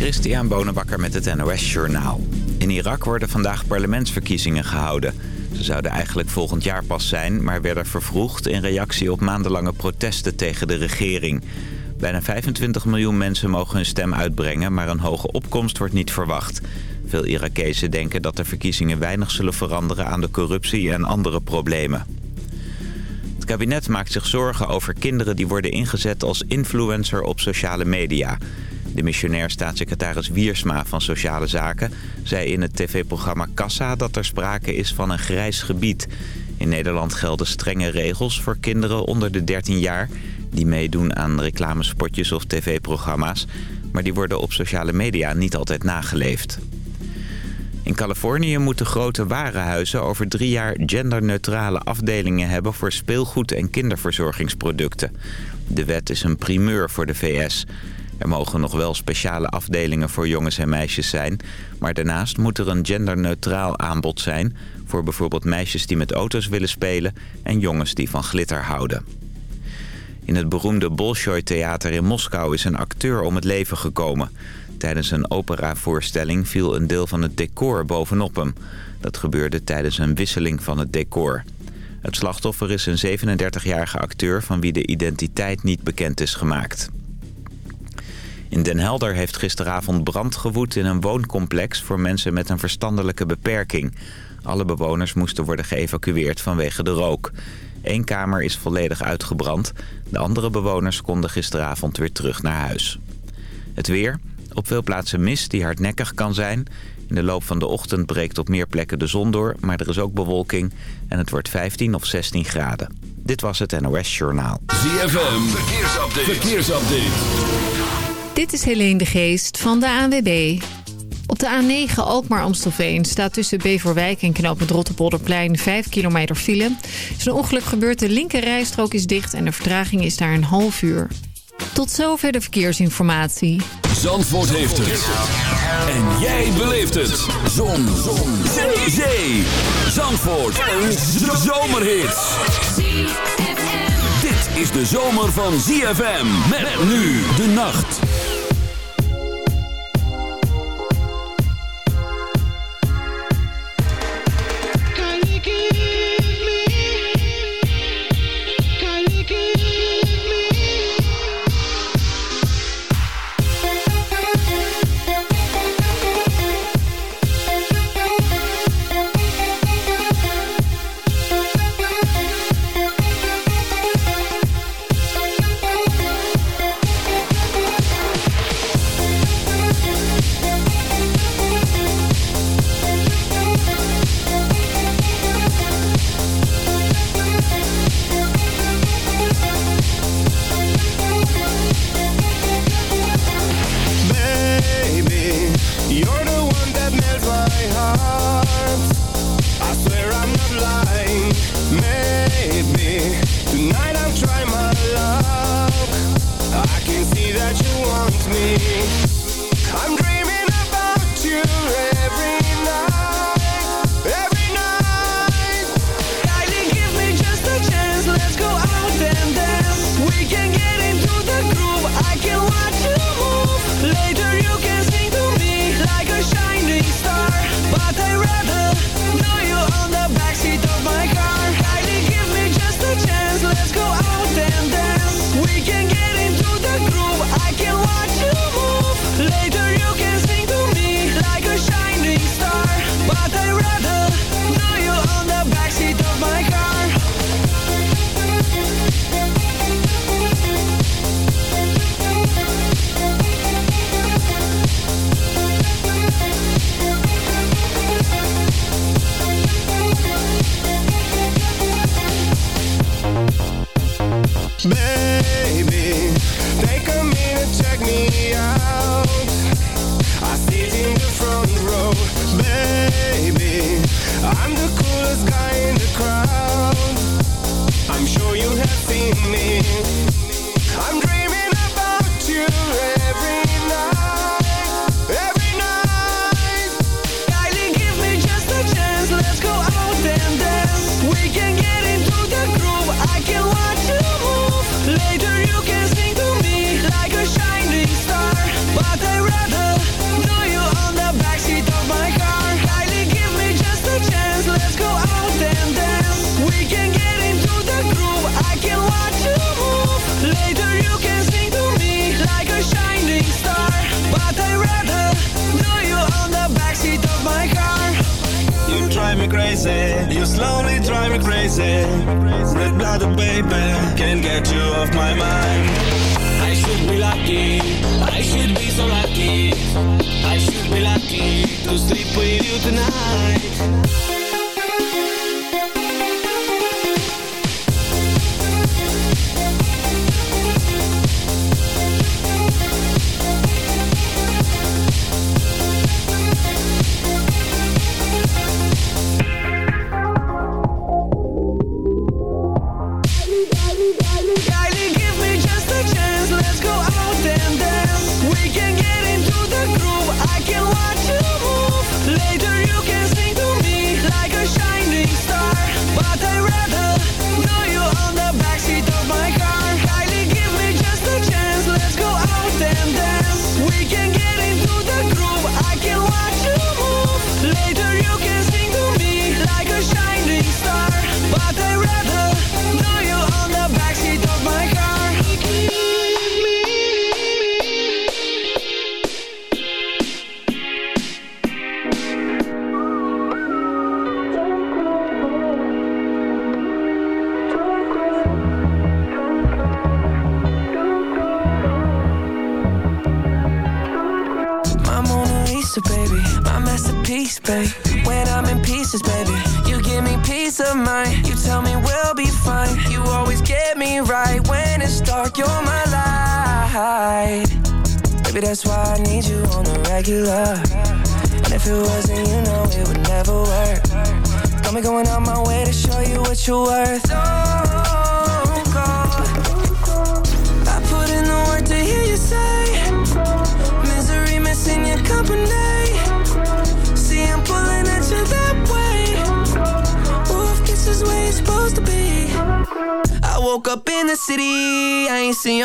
Christian Bonenbakker met het NOS Journaal. In Irak worden vandaag parlementsverkiezingen gehouden. Ze zouden eigenlijk volgend jaar pas zijn, maar werden vervroegd... in reactie op maandenlange protesten tegen de regering. Bijna 25 miljoen mensen mogen hun stem uitbrengen... maar een hoge opkomst wordt niet verwacht. Veel Irakezen denken dat de verkiezingen weinig zullen veranderen... aan de corruptie en andere problemen. Het kabinet maakt zich zorgen over kinderen die worden ingezet als influencer op sociale media... De missionair staatssecretaris Wiersma van Sociale Zaken zei in het tv-programma Kassa dat er sprake is van een grijs gebied. In Nederland gelden strenge regels voor kinderen onder de 13 jaar... die meedoen aan reclamespotjes of tv-programma's... maar die worden op sociale media niet altijd nageleefd. In Californië moeten grote warenhuizen over drie jaar genderneutrale afdelingen hebben voor speelgoed en kinderverzorgingsproducten. De wet is een primeur voor de VS. Er mogen nog wel speciale afdelingen voor jongens en meisjes zijn... maar daarnaast moet er een genderneutraal aanbod zijn... voor bijvoorbeeld meisjes die met auto's willen spelen... en jongens die van glitter houden. In het beroemde Bolshoi-theater in Moskou is een acteur om het leven gekomen. Tijdens een operavoorstelling viel een deel van het decor bovenop hem. Dat gebeurde tijdens een wisseling van het decor. Het slachtoffer is een 37-jarige acteur van wie de identiteit niet bekend is gemaakt. In Den Helder heeft gisteravond brand gewoed in een wooncomplex voor mensen met een verstandelijke beperking. Alle bewoners moesten worden geëvacueerd vanwege de rook. Eén kamer is volledig uitgebrand. De andere bewoners konden gisteravond weer terug naar huis. Het weer. Op veel plaatsen mist die hardnekkig kan zijn. In de loop van de ochtend breekt op meer plekken de zon door, maar er is ook bewolking en het wordt 15 of 16 graden. Dit was het NOS Journaal. ZFM, verkeersupdate. verkeersupdate. Dit is Helene de Geest van de ANWB. Op de A9 Alkmaar-Amstelveen staat tussen Beverwijk en knooppunt Rotterpolderplein 5 kilometer file. Is een ongeluk gebeurd, de linker rijstrook is dicht en de vertraging is daar een half uur. Tot zover de verkeersinformatie. Zandvoort heeft het. En jij beleeft het. Zon. Zon. Zee. Zee. Zandvoort. Een zomerhit. Dit is de zomer van ZFM. Met nu de nacht.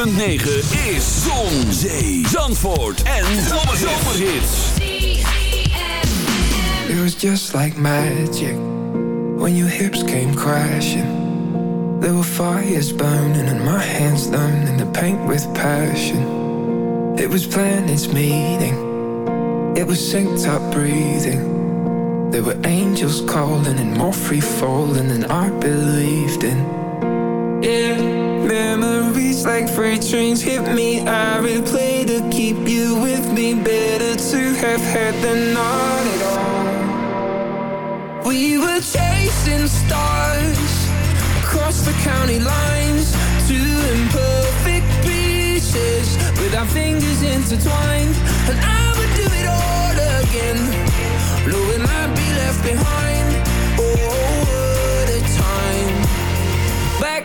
106.9 is Zon, Zee, Zandvoort en Zomerhits. It was just like magic when your hips came crashing. There were fires burning and my hands learning to paint with passion. It was planets meeting, it was synced up breathing. There were angels calling and more free falling than I believed in. Memories like freight trains hit me. I replay to keep you with me. Better to have had than not at all. We were chasing stars across the county lines, two imperfect pieces with our fingers intertwined. And I would do it all again, knowing I'd be left behind.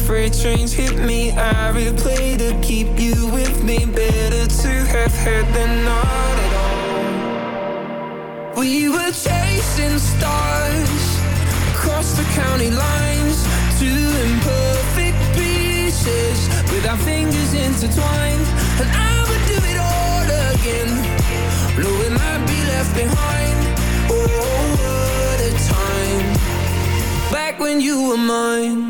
Freight trains hit me. I replay to keep you with me. Better to have had than not at all. We were chasing stars across the county lines, two imperfect pieces with our fingers intertwined. And I would do it all again, knowing I'd be left behind. Oh, what a time back when you were mine.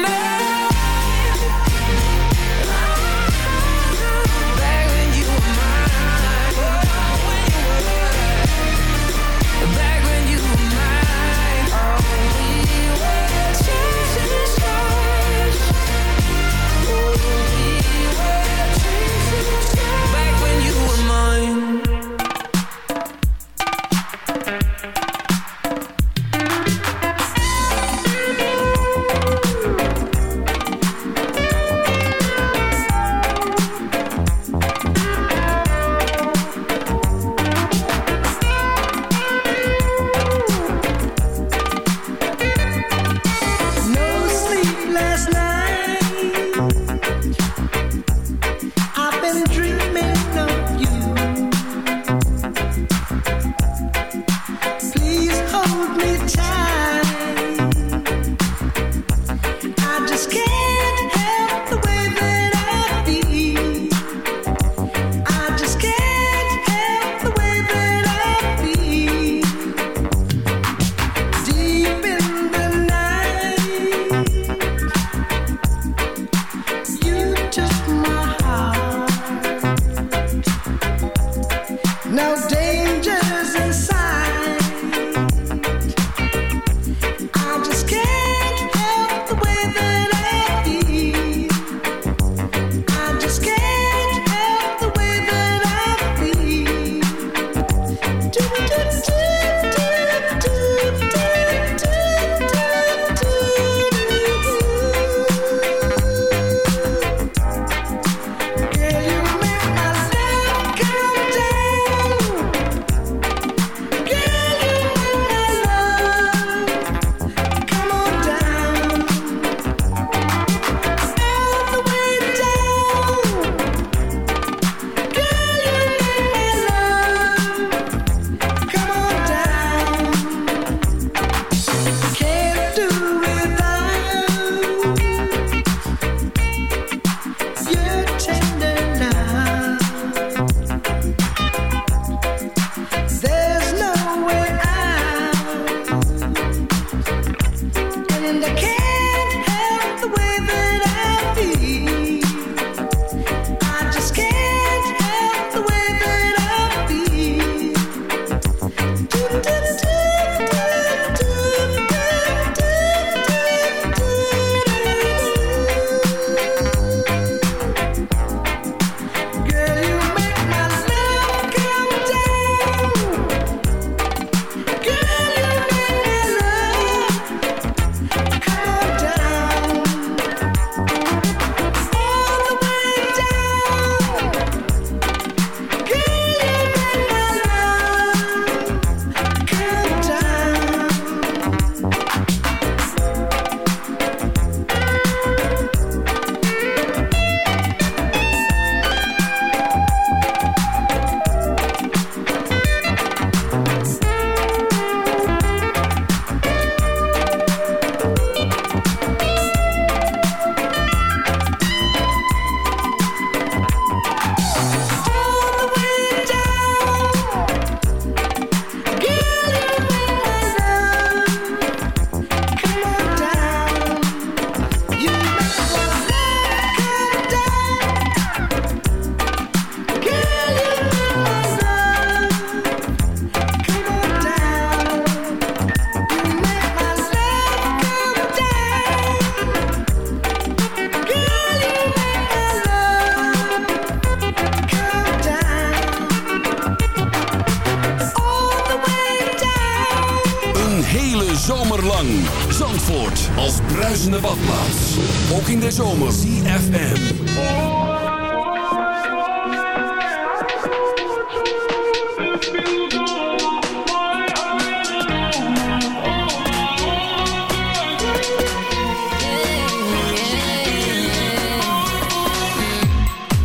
zomerlang. Zandvoort als bruisende badplaats. Ook in de zomer. CFM.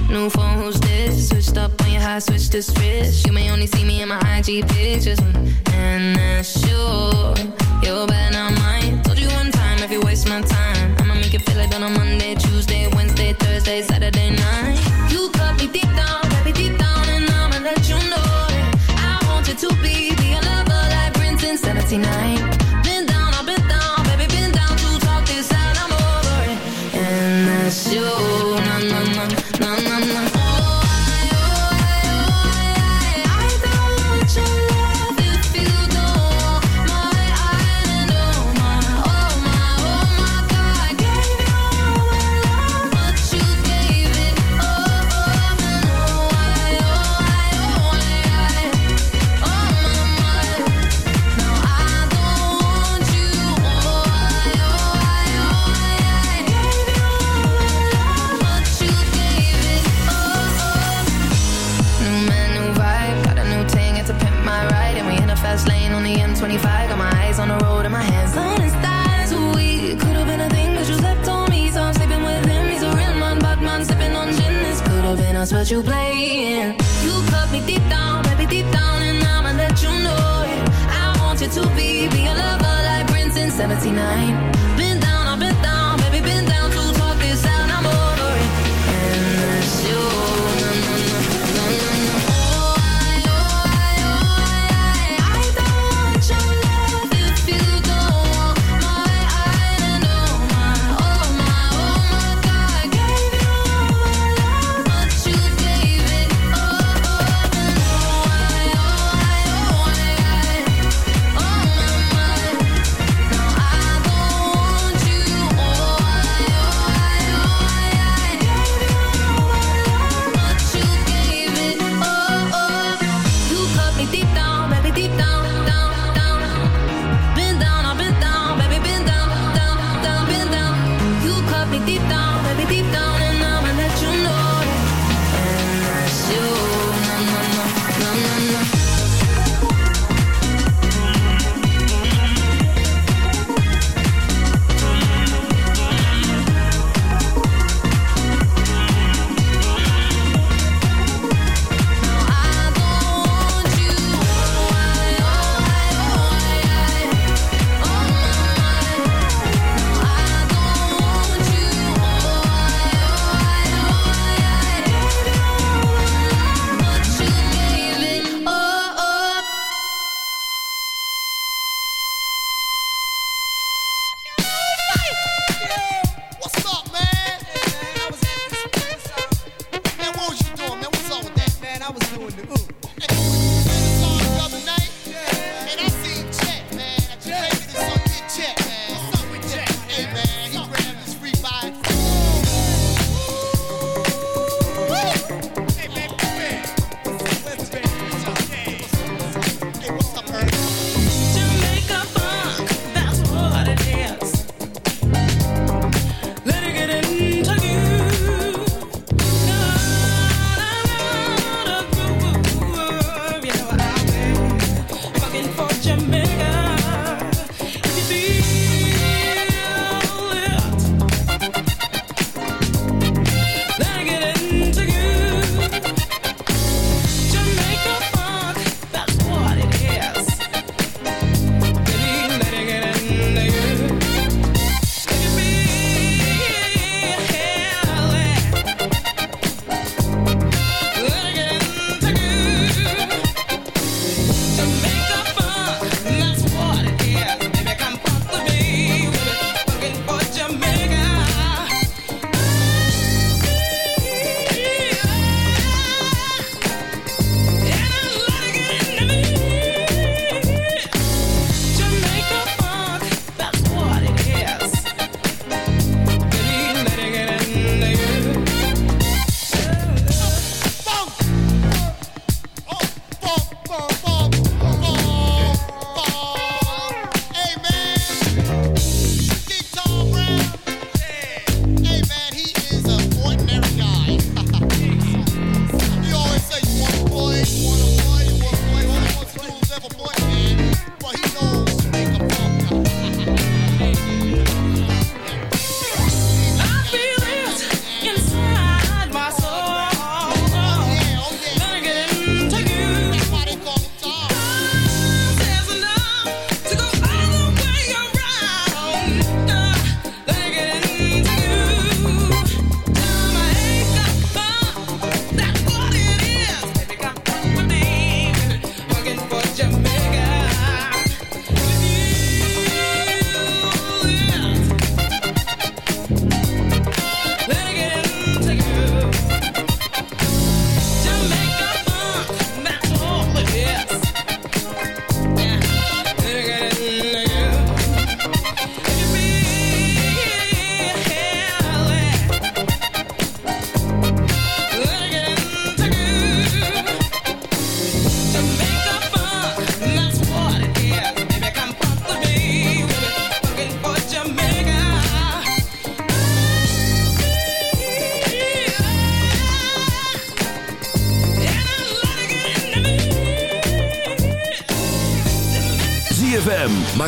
New phone, who's this? Switched up on your high, switch to switch. You may only see me in my IG pictures. And that's Been down,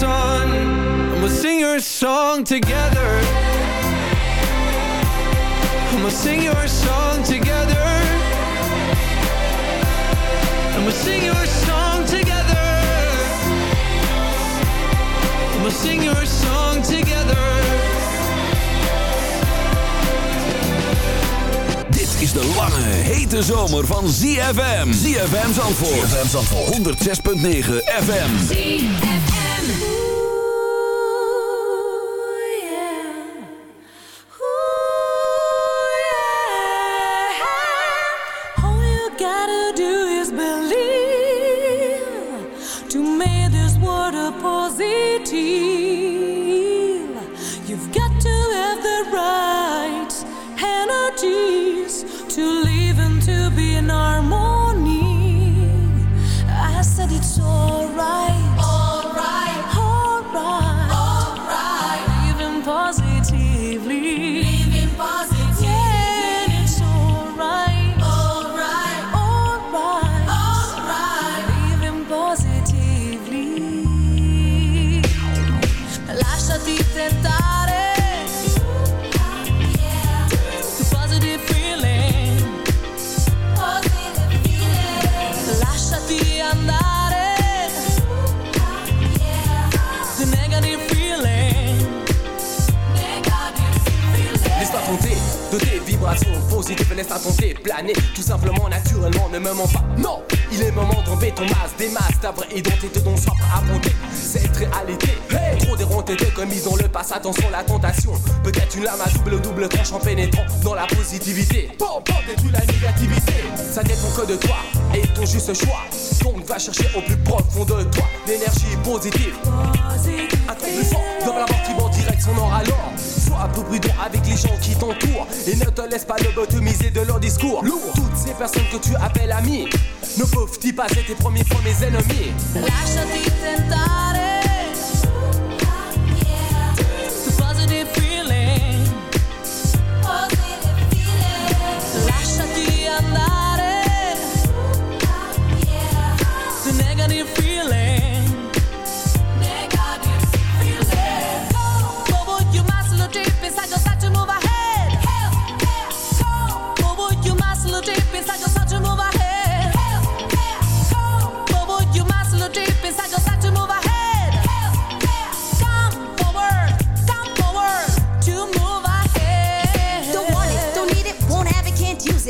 sun. And we'll sing your song together. And we'll sing your song together. And we'll sing your song together. And we'll sing your song together. Dit is de lange, hete zomer van ZFM. ZFM Zandvoort. ZFM Zandvoort. 106.9 FM. De tes vibrations positives, laisse-toi tenter, planer tout simplement, naturellement, ne me mens pas. Non, il est moment d'enlever ton masque, des masques, ta vraie identité dont soif à affronter cette réalité. Trop déronté de commis dans le passé, attention la tentation. Peut-être une lame à double double tranche en pénétrant dans la positivité. Bon, bon, détruis la négativité. Ça dépend que de toi et ton juste choix. Donc va chercher au plus profond de toi l'énergie positive. Un truc plus fort dans la direction nord alors. Sois un peu prudent avec les gens qui t'entourent et ne te laisse pas lobotomiser de leur discours. Toutes ces personnes que tu appelles amis ne peuvent-ils pas être tes premiers premiers ennemis? Lasciati tentare. The positive feeling. Lasciati andare. The negative feeling.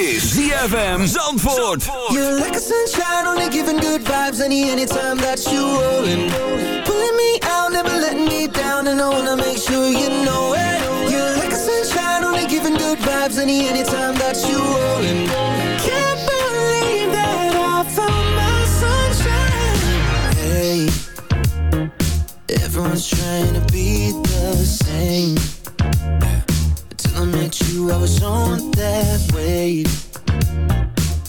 is ZFM Zandvoort. You're like a sunshine, only giving good vibes any anytime that you rollin'. Pulling me out, never letting me down, and I wanna make sure you know it. You're like a sunshine, only giving good vibes any anytime that you rollin'. Can't believe that I found my sunshine. Hey, everyone's trying to be the same. I was on that wave.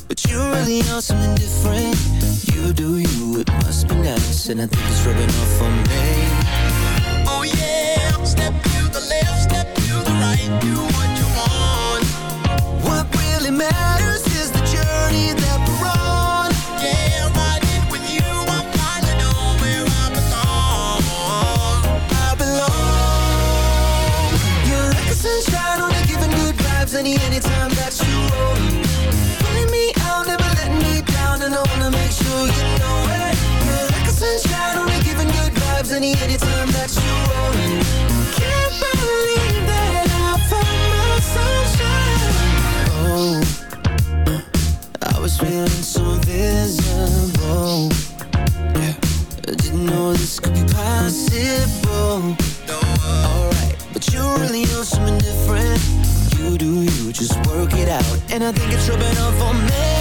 But you really are something different. You do you, it must be nice, and I think it's rubbing off on me. Oh yeah, step to the left, step to the right, do what you want. What really matters so invisible. Yeah, I didn't know this could be possible. Alright, but you really know something different. You do you, just work it out. And I think it's rubbing off on me.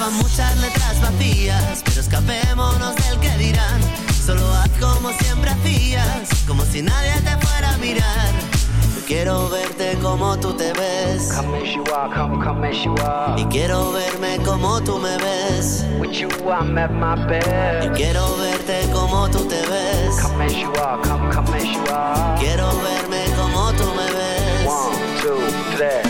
Sé que ya van muchas letras vacías, pero escapémonos del que dirán. Solo haz como siempre hacías, como si nadie te fuera a mirar. Yo quiero verte como tú te ves. Come as you are, come, come as you are. Y quiero verme como tú me ves. With you I'm at my best. Y quiero verte como tú te ves. Come as you are, come, come as you are. Quiero verme como tú me ves. One, two, three.